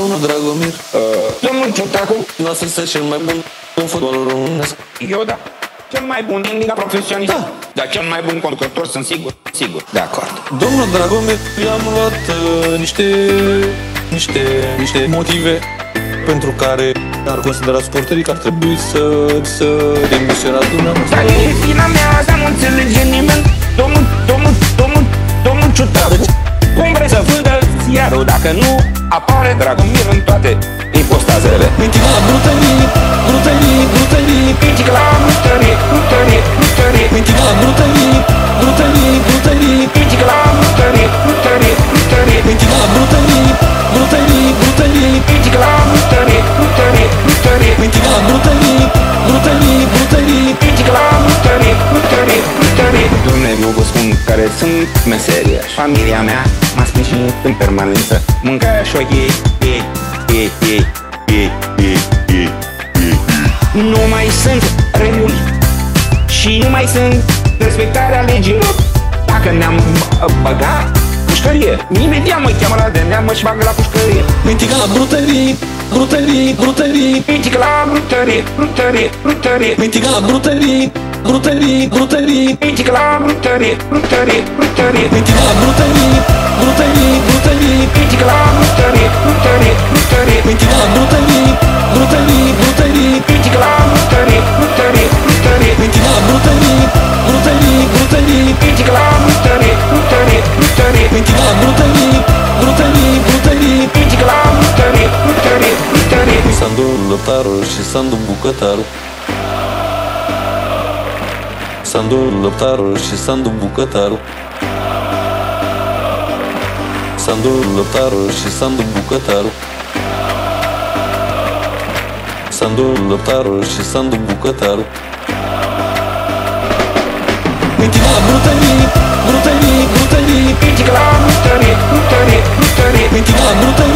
Domnul Dragomir Domnul Ciutacu, Noastră este cel mai bun în fotbalul românesc eu da. Cel mai bun din Liga Profesionistă. Da. Dar cel mai bun conducător, sunt sigur. Sigur, de acord. Domnul Dragomir I-am luat uh, niște Niște Niște motive Pentru care ar considera sporterii că ar trebui să Să demisionați dumneavoastră ziarul dacă nu apare Dragomir în toate impostazele? Mintina brutenii Brutenii Brutenii Critică la brutărie, brutărie, brutărie. Mintina brutenii Brutenii Brutenii Critică la brutărie, brutărie, brutărie. Mintina brutenii Brutenii care sunt meseria. Familia mea m-a sprijinit în permanență. Mâncarea și ochii ei, ei, ei, ei, ei, ei, ei. Nu mai sunt reguli și nu mai sunt respectarea legilor. Dacă ne-am bă- băgat pușcărie, imediat mă cheamă la de neam, mă și bagă la pușcărie. Mintina brutenii Brutenii Brutenii Critică la brutărie, brutărie, brutărie. Mintina brutenii Brutenii Brutenii Critică la brutărie, brutărie, brutărie. Mintina brutenii Brutenii Brutenii Critică la brutărie, brutărie, brutărie. Mintina brutenii Brutenii Brutenii Critică la brutărie, brutărie, brutărie. Mintina brutenii Brutenii Brutenii Critică la brutărie, brutărie, brutărie. Mintina brutenii Brutenii Brutenii Critică la brutărie, brutărie, brutărie. Sandu Lăptaru și Sandu Bucătaru Sandu Lăptaru și Sandu Bucătaru Sandu Lăptaru și Sandu Bucătaru Sandu Lăptaru și Sandu Bucătaru Mintina brutenii, brutenii, brutenii Critică la brutărie, brutărie, brutărie. Mintina brutenii, brutenii,